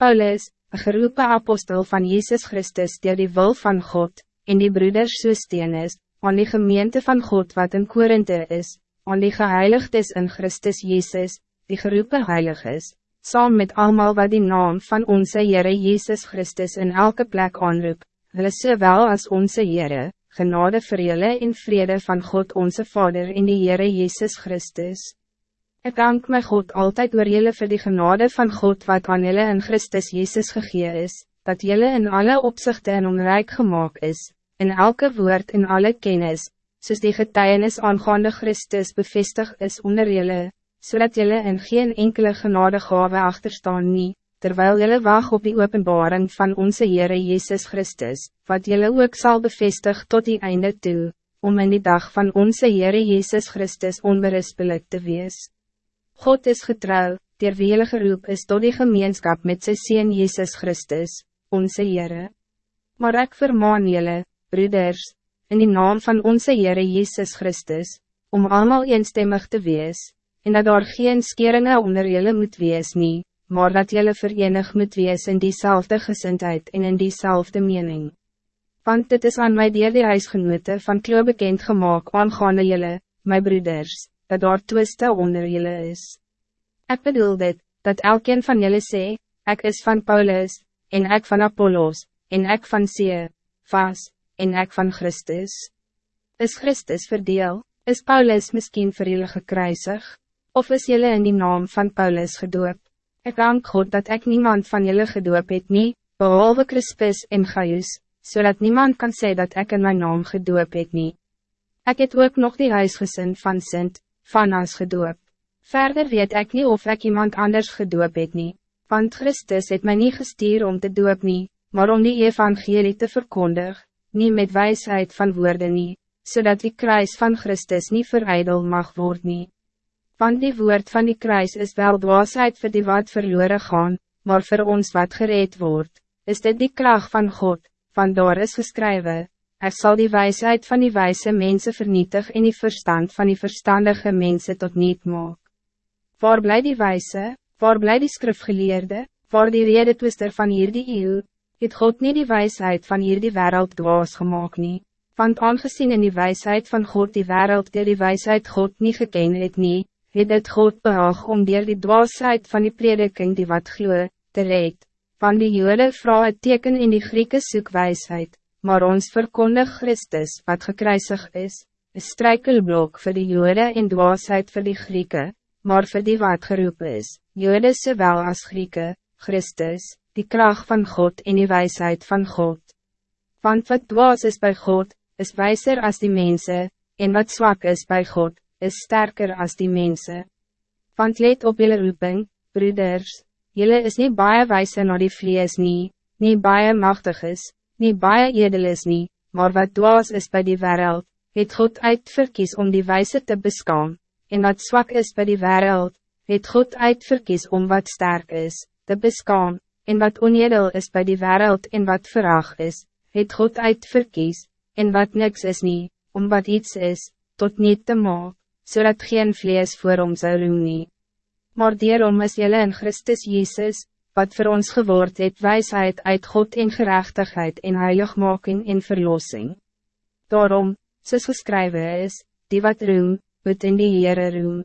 Paulus, een geroepen apostel van Jezus Christus die die wil van God, en die broeders so steen is, aan die gemeente van God wat in Korinthe is, aan die geheiligd is in Christus Jezus, die geroepen heilig is, saam met allemaal wat die naam van onze Heere Jezus Christus in elke plek aanroep, hulle sowel as onze Heere, genade vir julle en vrede van God onze Vader in die Heere Jezus Christus. Ik dank my God altijd door jullie voor die genade van God wat aan jullie in Christus Jezus gegee is, dat jullie in alle opzichten en onrijk gemaakt is, in elke woord en alle kennis, soos die getuienis aangaande Christus bevestig is onder jullie, zodat jullie in geen enkele genade gave achterstaan nie, terwijl jullie wacht op die openbaring van onze Heere Jezus Christus, wat jullie ook zal bevestig tot die einde toe, om in die dag van onze Heere Jezus Christus onberispelijk te wees. God is getrouw, ter wie jylle geroep is tot die gemeenschap met sy Seen Jezus Christus, onze Heere. Maar ik vermaan jylle, broeders, in die naam van onze Heere Jezus Christus, om allemaal eenstemmig te wees, en dat daar geen skeringen onder jylle moet wees nie, maar dat jylle verenig moet wees in diezelfde gezindheid en in diezelfde mening. Want dit is aan my dier die huisgenote van kleur bekend gemaakt aangaande jylle, my broeders, dat daar twiste onder jullie is. Ik bedoel dit, dat elkeen van jullie sê, ik is van Paulus, en ik van Apollos, en ik van See, Vas, en ik van Christus. Is Christus verdeel, is Paulus misschien vir jullie gekruisig, of is jullie in die naam van Paulus gedoop? Ik dank God dat ik niemand van jullie gedoop het nie, behalve Crispus en Gaius, zodat niemand kan zeggen dat ik in mijn naam gedoop het nie. Ik het ook nog die huisgezin van Sint, van ons gedoop. Verder weet ik niet of ik iemand anders gedoop het nie, want Christus het mij niet gestuur om te doop nie, maar om die evangelie te verkondig, niet met wijsheid van woorden nie, zodat die kruis van Christus niet verijdel mag worden. nie. Want die woord van die kruis is wel dwaasheid voor die wat verloren gaan, maar voor ons wat gereed wordt, is dit die kracht van God, van daar is geschreven, Hij zal die wijsheid van die wijze mensen vernietig en die verstand van die verstandige mensen tot niet maak. Waar blij die wijze, waar blij die skrifgeleerde, waar die rede twister van hier die eeuw, het God niet die wijsheid van hier die wereld dwaas gemaakt nie, want aangezien in die wijsheid van God die wereld die die wijsheid God niet geken het nie, het het God behaag om dier die dwaasheid van die prediking die wat gloe, te red, van die jode vrouw het teken in die Grieke soek wijsheid, maar ons verkondig Christus wat gekruisig is, een strijkelblok voor de Joden en dwaasheid voor de Grieken, maar voor die wat geroep is, Joden zowel als Grieken, Christus, die kracht van God en die wijsheid van God. Want wat dwaas is bij God, is wijzer als die mensen, en wat zwak is bij God, is sterker als die mensen. Want let op jullie roeping, broeders, jullie is niet baie wijzer naar die vlees nie, niet baie machtig is, niet baie edel is nie, maar wat dwaas is bij die wereld, het God uitverkies om die wijze te beskaan, en wat zwak is bij die wereld, het God uitverkies om wat sterk is, te beskaan, en wat onedel is bij die wereld en wat verag is, het God uitverkies, en wat niks is nie, om wat iets is, tot niet te maak, zodat geen vlees voor ons zou roem nie. Maar daarom is jylle in Christus Jezus, wat voor ons geword het wijsheid uit God en gerechtigheid en heiligmaking en verlossing. Daarom, soos geskrywe is, die wat roem, moet in die Heere roem.